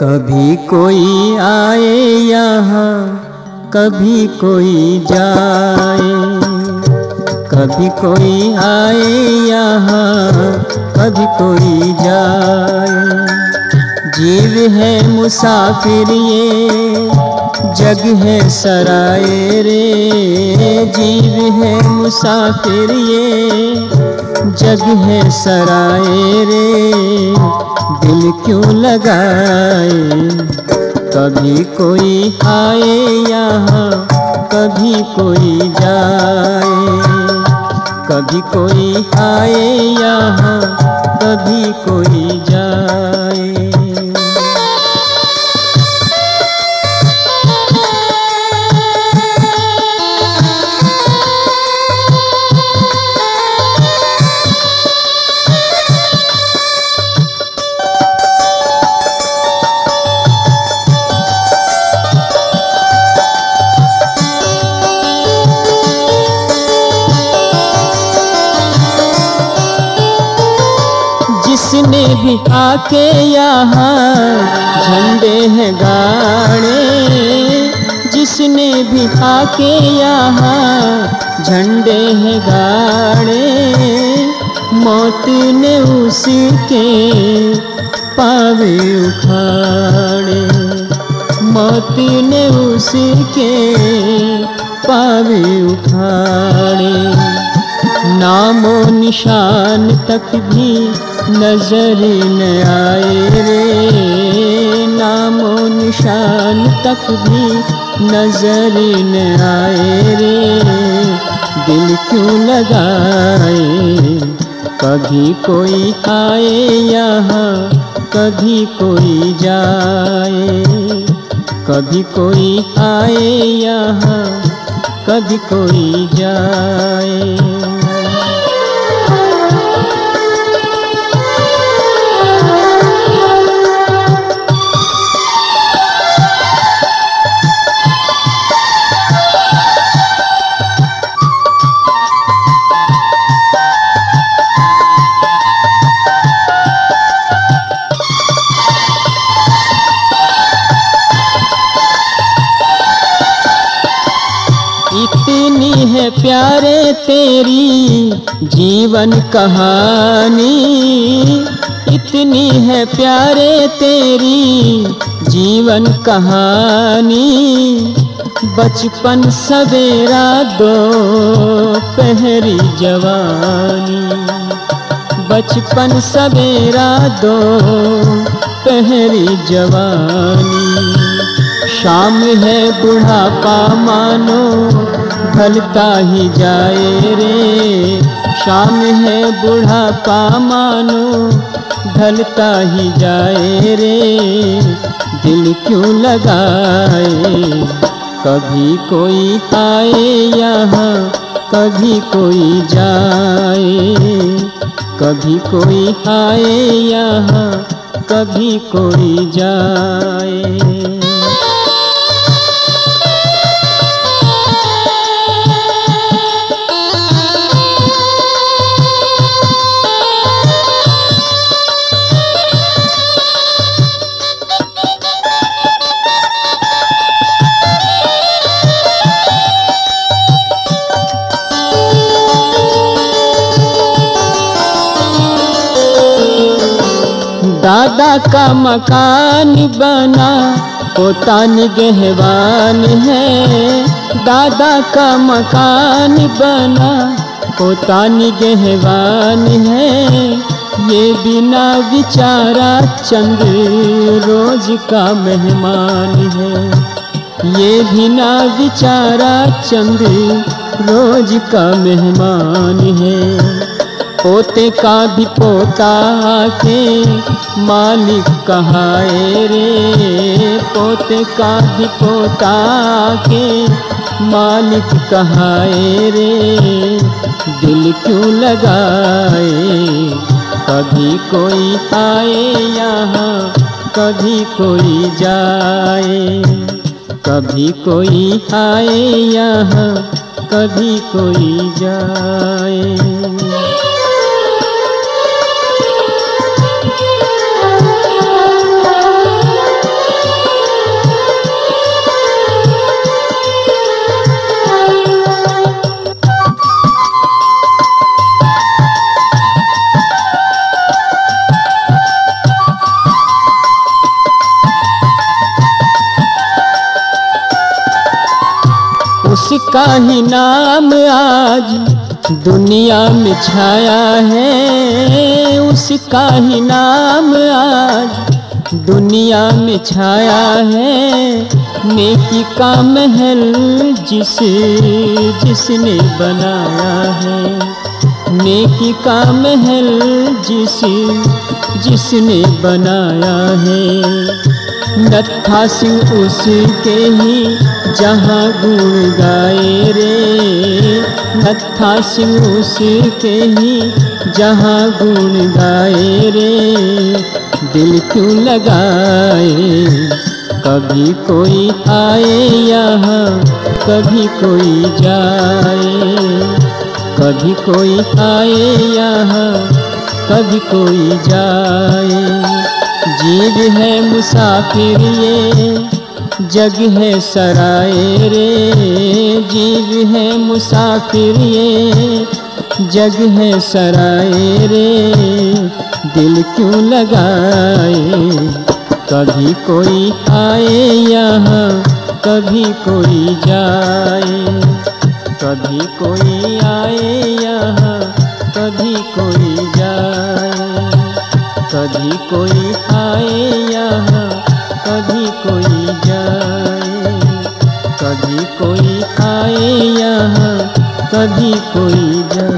कभी कोई आए यहाँ, कभी कोई जाए। कभी कोई आए यहाँ, कभी कोई जाए। जीव है मुसाफिर ये जग है सराय रे, जीव है मुसाफिर ये। जग है सराय रे, दिल क्यों लगाए? कभी कोई आए यहाँ, कभी कोई जाए। कभी कोई आए यहाँ, कभी कोई जाए। भी आके यहाँ झंडे हैं गाड़े जिसने भी आके यहाँ झंडे हैं गाड़े मौत ने उसके पावे उखाड़े। मौत ने उसके पावे उखाड़े। नामो निशान तक भी नज़र न आए रे। नामो निशान तक भी नज़र न आए रे। दिल क्यों लगाए? कभी कोई आए यहाँ, कभी कोई जाए। कभी कोई आए यहाँ, कभी कोई जाए। है प्यारे तेरी जीवन कहानी। इतनी है प्यारे तेरी जीवन कहानी। बचपन सवेरा दो पहरी जवानी। बचपन सवेरा दो पहरी जवानी। शाम है बुढ़ापा मानो ढलता ही जाए रे। शाम है बूढ़ा बुढ़ापा मानो, ढलता ही जाए रे। दिल क्यों लगाए? कभी कोई आए यहाँ, कभी कोई जाए। कभी कोई आए यहाँ, कभी कोई जाए। दादा का मकान बना पोता निगहवान है। दादा का मकान बना पोता निगहवान है। ये बिना विचारा चंद रोज का मेहमान है। ये बिना विचारा चंद रोज का मेहमान है। पोते का भी पोता के मालिक कहाए रे? पोते का भी पोता के मालिक कहाए रे? दिल क्यों लगाए? कभी कोई आए यहाँ, कभी कोई जाए। कभी कोई आए यहाँ, कभी कोई जाए। उसका ही नाम आज दुनिया में छाया है? उसका ही नाम आज दुनिया में छाया है? नेकी का महल जिस, जिसने बनाया है। नेकी का महल जिस, जिसने बनाया है। नत्था सिंह उसके ही जहाँ गुण गाए रे। नत्था सिंह उसके ही जहाँ गुण गाए रे। दिल क्यों लगाए? कभी कोई आए यहाँ, कभी कोई जाए। कभी कोई आए यहाँ, कभी कोई जाए। जीव है मुसाफिर ये, जग है सराय रे। जीव है मुसाफिर ये, जग है सराय रे। दिल क्यों लगाए? कभी कोई आए यहाँ, कभी कोई जाए। कभी कोई आए यहाँ, कभी कोई जाए। कभी कोई आए यहाँ कभी कोई जाए कभी कोई आए यहाँ कभी कोई जाए।